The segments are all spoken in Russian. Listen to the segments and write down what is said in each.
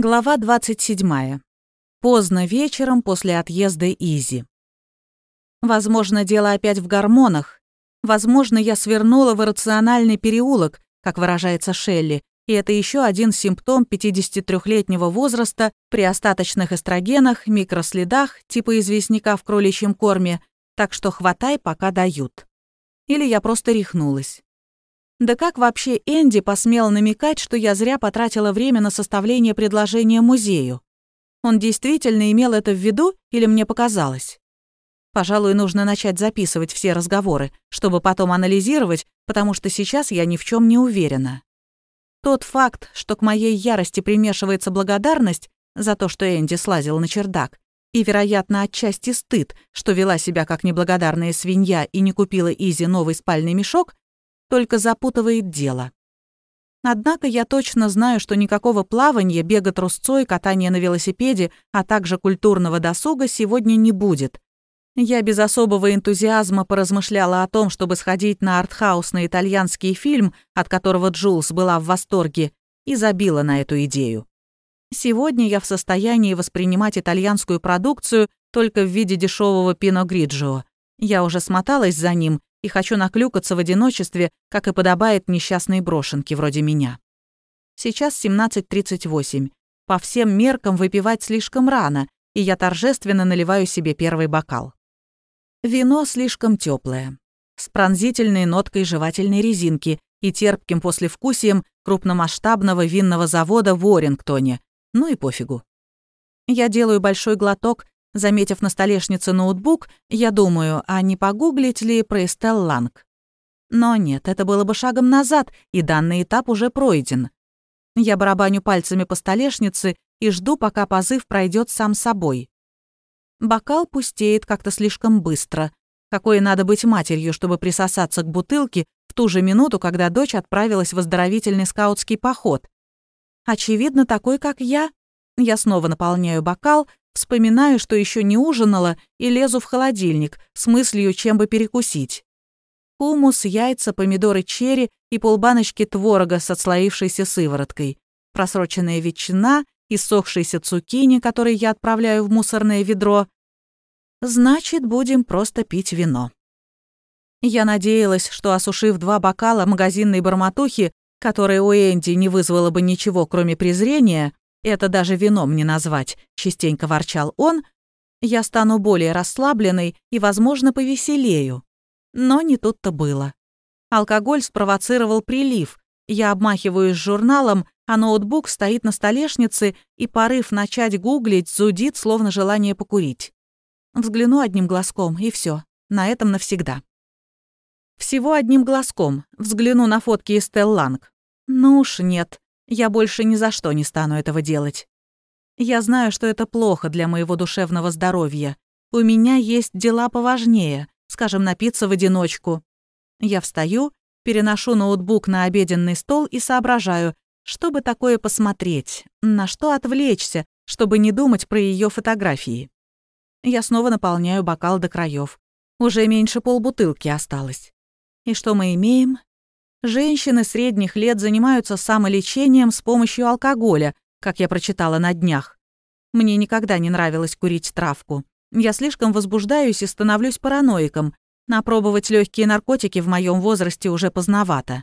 Глава 27. Поздно вечером после отъезда Изи. Возможно, дело опять в гормонах. Возможно, я свернула в иррациональный переулок, как выражается Шелли, и это еще один симптом 53-летнего возраста при остаточных эстрогенах, микроследах, типа известняка в кроличьем корме, так что хватай, пока дают. Или я просто рехнулась. Да как вообще Энди посмел намекать, что я зря потратила время на составление предложения музею? Он действительно имел это в виду или мне показалось? Пожалуй, нужно начать записывать все разговоры, чтобы потом анализировать, потому что сейчас я ни в чем не уверена. Тот факт, что к моей ярости примешивается благодарность за то, что Энди слазил на чердак, и, вероятно, отчасти стыд, что вела себя как неблагодарная свинья и не купила Изи новый спальный мешок, только запутывает дело. Однако я точно знаю, что никакого плавания, бега трусцой, катания на велосипеде, а также культурного досуга сегодня не будет. Я без особого энтузиазма поразмышляла о том, чтобы сходить на артхаусный итальянский фильм, от которого Джулс была в восторге, и забила на эту идею. Сегодня я в состоянии воспринимать итальянскую продукцию только в виде дешевого пино гриджио. Я уже смоталась за ним и хочу наклюкаться в одиночестве, как и подобает несчастной брошенке вроде меня. Сейчас 17.38. По всем меркам выпивать слишком рано, и я торжественно наливаю себе первый бокал. Вино слишком теплое, с пронзительной ноткой жевательной резинки и терпким послевкусием крупномасштабного винного завода в Уоррингтоне. Ну и пофигу. Я делаю большой глоток Заметив на столешнице ноутбук, я думаю, а не погуглить ли про Эстел Ланг? Но нет, это было бы шагом назад, и данный этап уже пройден. Я барабаню пальцами по столешнице и жду, пока позыв пройдет сам собой. Бокал пустеет как-то слишком быстро. Какое надо быть матерью, чтобы присосаться к бутылке в ту же минуту, когда дочь отправилась в оздоровительный скаутский поход. Очевидно, такой, как я. Я снова наполняю бокал, Вспоминаю, что еще не ужинала, и лезу в холодильник с мыслью, чем бы перекусить. Хумус, яйца, помидоры черри и полбаночки творога с отслоившейся сывороткой, просроченная ветчина, иссохшиеся цукини, которые я отправляю в мусорное ведро. Значит, будем просто пить вино. Я надеялась, что, осушив два бокала магазинной барматухи, которая у Энди не вызвала бы ничего, кроме презрения, это даже вином не назвать, частенько ворчал он, я стану более расслабленной и, возможно, повеселею. Но не тут-то было. Алкоголь спровоцировал прилив. Я обмахиваюсь журналом, а ноутбук стоит на столешнице, и порыв начать гуглить зудит, словно желание покурить. Взгляну одним глазком, и все. На этом навсегда. Всего одним глазком. Взгляну на фотки Эстел Ланг. Ну уж нет. Я больше ни за что не стану этого делать. Я знаю, что это плохо для моего душевного здоровья. У меня есть дела поважнее, скажем, напиться в одиночку. Я встаю, переношу ноутбук на обеденный стол и соображаю, чтобы такое посмотреть, на что отвлечься, чтобы не думать про ее фотографии. Я снова наполняю бокал до краев. Уже меньше полбутылки осталось. И что мы имеем? Женщины средних лет занимаются самолечением с помощью алкоголя, как я прочитала на днях. Мне никогда не нравилось курить травку. Я слишком возбуждаюсь и становлюсь параноиком. Напробовать легкие наркотики в моем возрасте уже поздновато.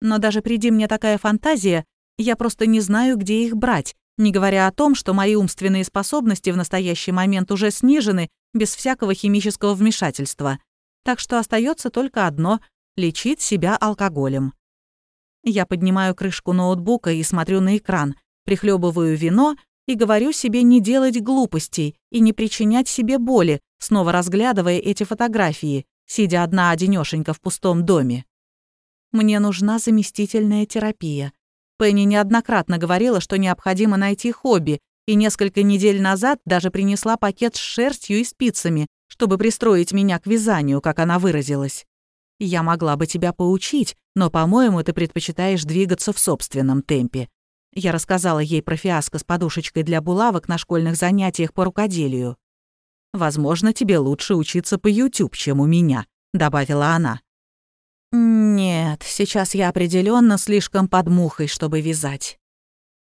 Но даже приди мне такая фантазия, я просто не знаю, где их брать, не говоря о том, что мои умственные способности в настоящий момент уже снижены без всякого химического вмешательства. Так что остается только одно лечить себя алкоголем. Я поднимаю крышку ноутбука и смотрю на экран, прихлебываю вино и говорю себе не делать глупостей и не причинять себе боли, снова разглядывая эти фотографии, сидя одна одинёшенька в пустом доме. Мне нужна заместительная терапия. Пенни неоднократно говорила, что необходимо найти хобби, и несколько недель назад даже принесла пакет с шерстью и спицами, чтобы пристроить меня к вязанию, как она выразилась. Я могла бы тебя поучить, но, по-моему, ты предпочитаешь двигаться в собственном темпе. Я рассказала ей про фиаско с подушечкой для булавок на школьных занятиях по рукоделию. «Возможно, тебе лучше учиться по YouTube, чем у меня», — добавила она. «Нет, сейчас я определенно слишком под мухой, чтобы вязать».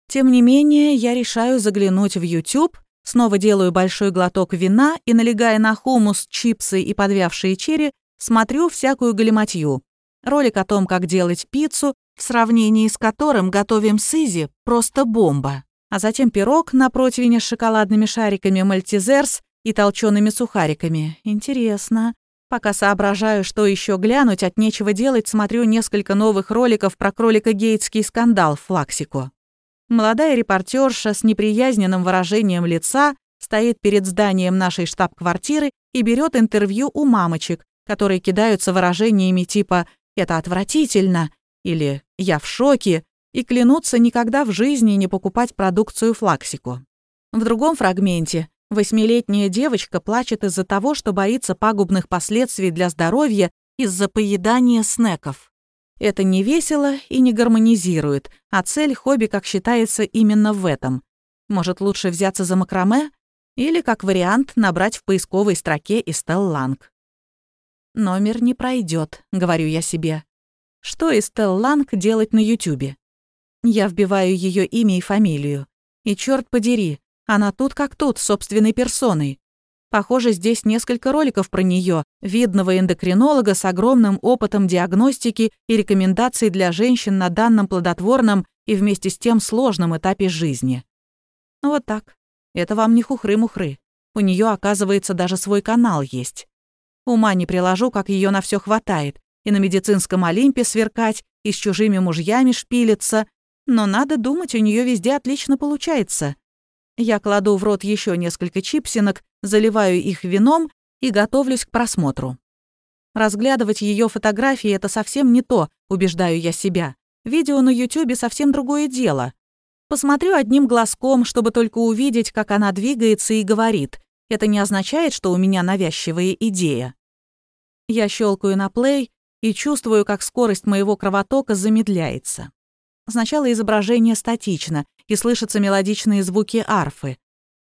Тем не менее, я решаю заглянуть в YouTube, снова делаю большой глоток вина и, налегая на хумус, чипсы и подвявшие черри, смотрю всякую галиматью. Ролик о том, как делать пиццу, в сравнении с которым готовим с Изи просто бомба. А затем пирог на противне с шоколадными шариками мальтизерс и толчеными сухариками. Интересно. Пока соображаю, что еще глянуть, от нечего делать, смотрю несколько новых роликов про кролика-гейтский скандал в Флаксику. Молодая репортерша с неприязненным выражением лица стоит перед зданием нашей штаб-квартиры и берет интервью у мамочек, которые кидаются выражениями типа «это отвратительно» или «я в шоке» и клянутся никогда в жизни не покупать продукцию Флаксику. В другом фрагменте восьмилетняя девочка плачет из-за того, что боится пагубных последствий для здоровья из-за поедания снеков. Это не весело и не гармонизирует, а цель хобби, как считается, именно в этом. Может, лучше взяться за макраме? Или, как вариант, набрать в поисковой строке Эстел Ланг. «Номер не пройдет, говорю я себе. Что Эстел Ланг делать на Ютубе? Я вбиваю ее имя и фамилию. И черт подери, она тут как тут, собственной персоной. Похоже, здесь несколько роликов про нее, видного эндокринолога с огромным опытом диагностики и рекомендаций для женщин на данном плодотворном и вместе с тем сложном этапе жизни. Вот так. Это вам не хухры-мухры. У нее, оказывается, даже свой канал есть. Ума не приложу, как ее на все хватает. И на медицинском Олимпе сверкать, и с чужими мужьями шпилиться. Но надо думать, у нее везде отлично получается. Я кладу в рот еще несколько чипсинок, заливаю их вином и готовлюсь к просмотру. Разглядывать ее фотографии — это совсем не то, убеждаю я себя. Видео на Ютубе совсем другое дело. Посмотрю одним глазком, чтобы только увидеть, как она двигается и говорит. Это не означает, что у меня навязчивая идея. Я щелкаю на плей и чувствую, как скорость моего кровотока замедляется. Сначала изображение статично, и слышатся мелодичные звуки арфы.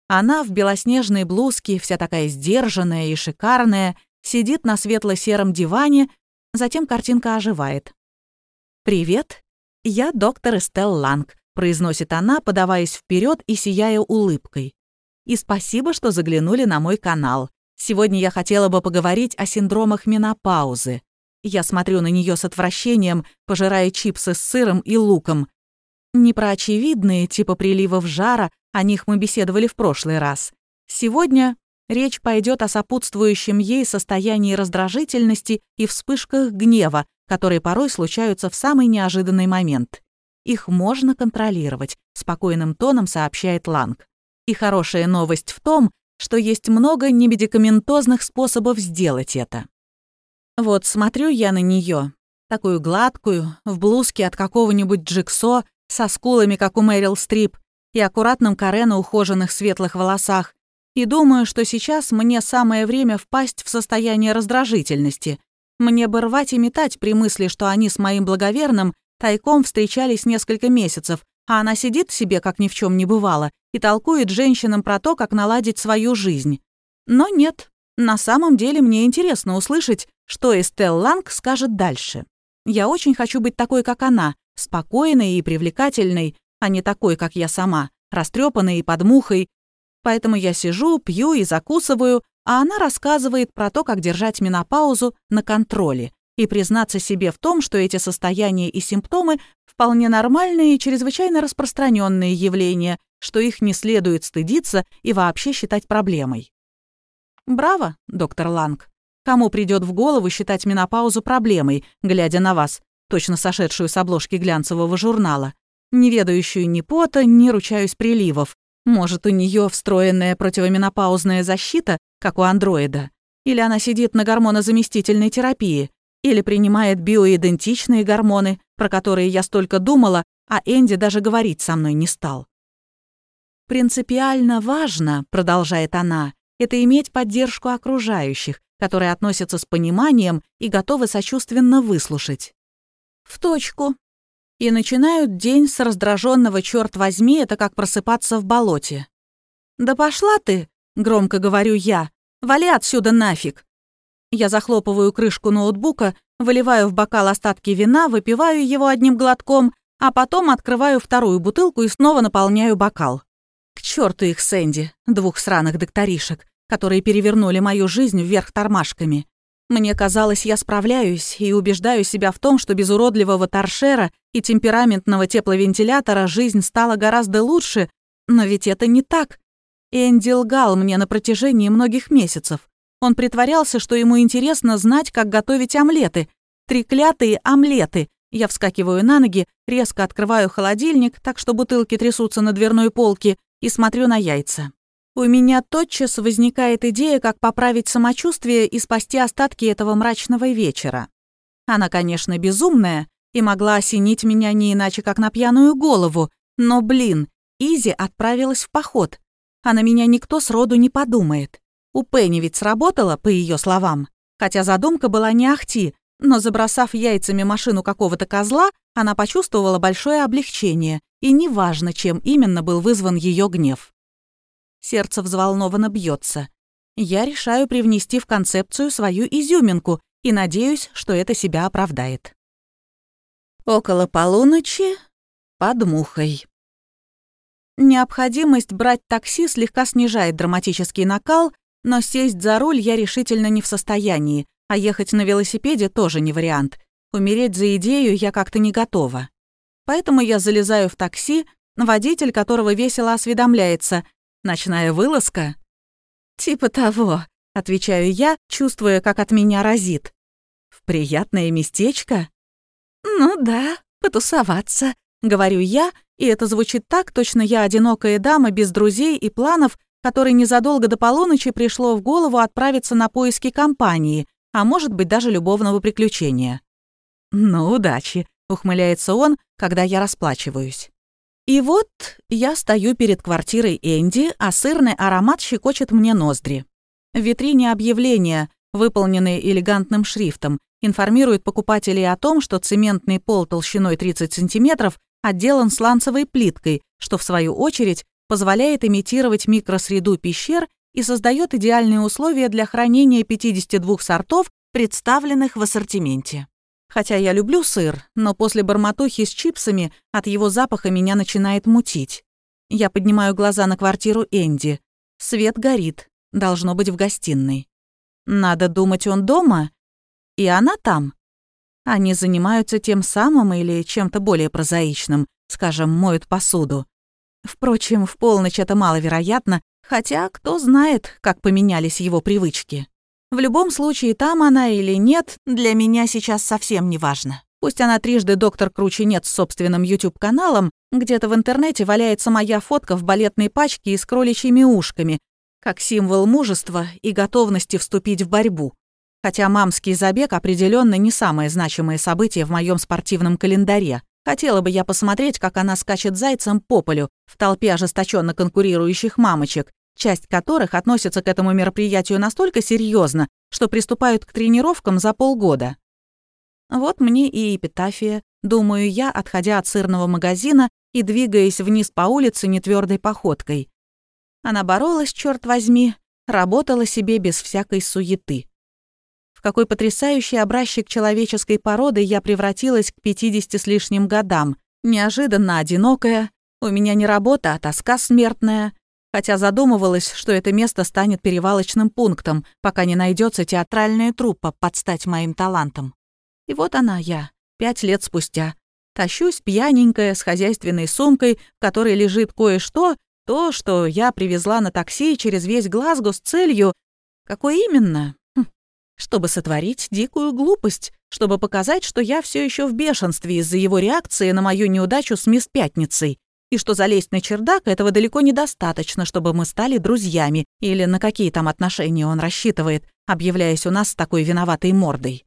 Она в белоснежной блузке, вся такая сдержанная и шикарная, сидит на светло-сером диване, затем картинка оживает. «Привет, я доктор Эстел Ланг», — произносит она, подаваясь вперед и сияя улыбкой. «И спасибо, что заглянули на мой канал. Сегодня я хотела бы поговорить о синдромах менопаузы. Я смотрю на нее с отвращением, пожирая чипсы с сыром и луком. Не про очевидные, типа приливов жара, о них мы беседовали в прошлый раз. Сегодня речь пойдет о сопутствующем ей состоянии раздражительности и вспышках гнева, которые порой случаются в самый неожиданный момент. Их можно контролировать, спокойным тоном сообщает Ланг. И хорошая новость в том, что есть много немедикаментозных способов сделать это. Вот смотрю я на нее, такую гладкую, в блузке от какого-нибудь джиксо, со скулами, как у Мэрил Стрип, и аккуратным каре на ухоженных светлых волосах, и думаю, что сейчас мне самое время впасть в состояние раздражительности. Мне бы рвать и метать при мысли, что они с моим благоверным тайком встречались несколько месяцев, а она сидит себе, как ни в чем не бывало, и толкует женщинам про то, как наладить свою жизнь. Но нет, на самом деле мне интересно услышать, что Эстел Ланг скажет дальше. Я очень хочу быть такой, как она, спокойной и привлекательной, а не такой, как я сама, растрепанной и под мухой. Поэтому я сижу, пью и закусываю, а она рассказывает про то, как держать менопаузу на контроле и признаться себе в том, что эти состояния и симптомы вполне нормальные и чрезвычайно распространенные явления, что их не следует стыдиться и вообще считать проблемой. Браво, доктор Ланг. Кому придет в голову считать менопаузу проблемой, глядя на вас, точно сошедшую с обложки глянцевого журнала, не ведающую ни пота, ни ручаюсь приливов. Может, у нее встроенная противоменопаузная защита, как у андроида? Или она сидит на гормонозаместительной терапии? Или принимает биоидентичные гормоны, про которые я столько думала, а Энди даже говорить со мной не стал? «Принципиально важно», — продолжает она, это иметь поддержку окружающих, которые относятся с пониманием и готовы сочувственно выслушать. В точку. И начинают день с раздраженного черт возьми, это как просыпаться в болоте. «Да пошла ты!» — громко говорю я. «Вали отсюда нафиг!» Я захлопываю крышку ноутбука, выливаю в бокал остатки вина, выпиваю его одним глотком, а потом открываю вторую бутылку и снова наполняю бокал. К черту их Сэнди, двух сраных докторишек, которые перевернули мою жизнь вверх тормашками. Мне казалось, я справляюсь и убеждаю себя в том, что без уродливого торшера и темпераментного тепловентилятора жизнь стала гораздо лучше, но ведь это не так. Энди лгал мне на протяжении многих месяцев. Он притворялся, что ему интересно знать, как готовить омлеты. Треклятые омлеты. Я вскакиваю на ноги, резко открываю холодильник, так что бутылки трясутся на дверной полке, и смотрю на яйца. У меня тотчас возникает идея, как поправить самочувствие и спасти остатки этого мрачного вечера. Она, конечно, безумная и могла осенить меня не иначе, как на пьяную голову, но, блин, Изи отправилась в поход, а на меня никто сроду не подумает. У Пенни ведь сработало, по ее словам, хотя задумка была не ахти, но забросав яйцами машину какого-то козла, она почувствовала большое облегчение, и неважно, чем именно был вызван ее гнев. Сердце взволнованно бьется. Я решаю привнести в концепцию свою изюминку и надеюсь, что это себя оправдает. Около полуночи под мухой. Необходимость брать такси слегка снижает драматический накал, но сесть за руль я решительно не в состоянии, а ехать на велосипеде тоже не вариант. Умереть за идею я как-то не готова. Поэтому я залезаю в такси, водитель которого весело осведомляется. «Ночная вылазка?» «Типа того», — отвечаю я, чувствуя, как от меня разит. «В приятное местечко?» «Ну да, потусоваться», — говорю я, и это звучит так, точно я одинокая дама без друзей и планов, которой незадолго до полуночи пришло в голову отправиться на поиски компании, а может быть даже любовного приключения. «Ну, удачи», — ухмыляется он, когда я расплачиваюсь. И вот я стою перед квартирой Энди, а сырный аромат щекочет мне ноздри. В витрине объявления, выполненные элегантным шрифтом, информируют покупателей о том, что цементный пол толщиной 30 сантиметров отделан сланцевой плиткой, что в свою очередь позволяет имитировать микросреду пещер и создает идеальные условия для хранения 52 сортов, представленных в ассортименте. Хотя я люблю сыр, но после барматухи с чипсами от его запаха меня начинает мутить. Я поднимаю глаза на квартиру Энди. Свет горит, должно быть в гостиной. Надо думать, он дома? И она там? Они занимаются тем самым или чем-то более прозаичным, скажем, моют посуду. Впрочем, в полночь это маловероятно, хотя кто знает, как поменялись его привычки. В любом случае, там она или нет, для меня сейчас совсем не важно. Пусть она трижды доктор круче нет с собственным YouTube-каналом, где-то в интернете валяется моя фотка в балетной пачке и с кроличьими ушками, как символ мужества и готовности вступить в борьбу. Хотя мамский забег определенно не самое значимое событие в моем спортивном календаре. Хотела бы я посмотреть, как она скачет зайцем по полю в толпе ожесточенно конкурирующих мамочек, часть которых относится к этому мероприятию настолько серьезно, что приступают к тренировкам за полгода. Вот мне и эпитафия, думаю я, отходя от сырного магазина и двигаясь вниз по улице нетвёрдой походкой. Она боролась, черт возьми, работала себе без всякой суеты какой потрясающий образчик человеческой породы я превратилась к 50 с лишним годам. Неожиданно одинокая, у меня не работа, а тоска смертная. Хотя задумывалась, что это место станет перевалочным пунктом, пока не найдется театральная труппа под стать моим талантом. И вот она я, пять лет спустя. Тащусь пьяненькая, с хозяйственной сумкой, в которой лежит кое-что, то, что я привезла на такси через весь Глазго с целью... Какой именно? Чтобы сотворить дикую глупость, чтобы показать, что я все еще в бешенстве из-за его реакции на мою неудачу с мисс Пятницей, и что залезть на чердак этого далеко недостаточно, чтобы мы стали друзьями, или на какие там отношения он рассчитывает, объявляясь у нас с такой виноватой мордой.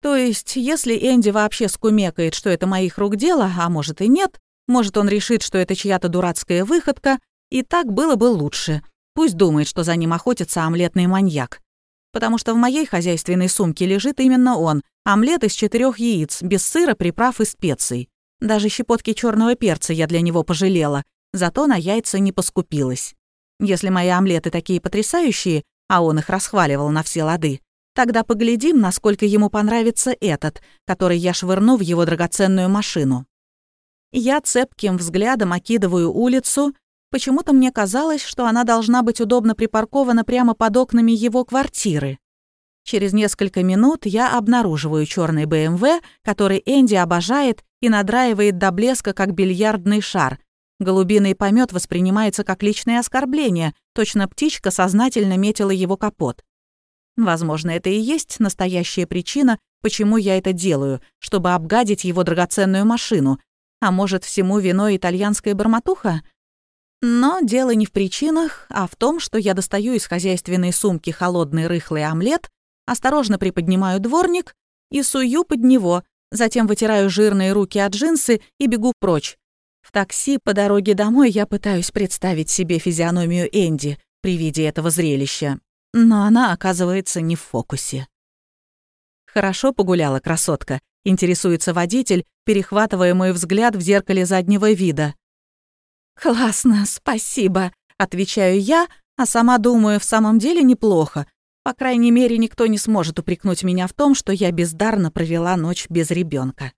То есть, если Энди вообще скумекает, что это моих рук дело, а может и нет, может он решит, что это чья-то дурацкая выходка, и так было бы лучше. Пусть думает, что за ним охотится омлетный маньяк потому что в моей хозяйственной сумке лежит именно он, омлет из четырех яиц, без сыра, приправ и специй. Даже щепотки черного перца я для него пожалела, зато на яйца не поскупилась. Если мои омлеты такие потрясающие, а он их расхваливал на все лады, тогда поглядим, насколько ему понравится этот, который я швырну в его драгоценную машину. Я цепким взглядом окидываю улицу. Почему-то мне казалось, что она должна быть удобно припаркована прямо под окнами его квартиры. Через несколько минут я обнаруживаю черный БМВ, который Энди обожает и надраивает до блеска, как бильярдный шар. Голубиный помет воспринимается как личное оскорбление, точно птичка сознательно метила его капот. Возможно, это и есть настоящая причина, почему я это делаю, чтобы обгадить его драгоценную машину. А может, всему виной итальянская бормотуха? Но дело не в причинах, а в том, что я достаю из хозяйственной сумки холодный рыхлый омлет, осторожно приподнимаю дворник и сую под него, затем вытираю жирные руки от джинсы и бегу прочь. В такси по дороге домой я пытаюсь представить себе физиономию Энди при виде этого зрелища, но она оказывается не в фокусе. «Хорошо погуляла красотка», — интересуется водитель, перехватывая мой взгляд в зеркале заднего вида. «Классно, спасибо», — отвечаю я, а сама думаю, в самом деле неплохо. По крайней мере, никто не сможет упрекнуть меня в том, что я бездарно провела ночь без ребенка.